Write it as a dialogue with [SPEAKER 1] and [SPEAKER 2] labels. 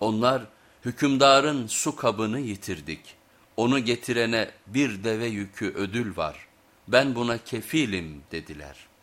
[SPEAKER 1] Onlar hükümdarın su kabını yitirdik. Onu getirene bir deve yükü ödül var. Ben buna kefilim dediler.''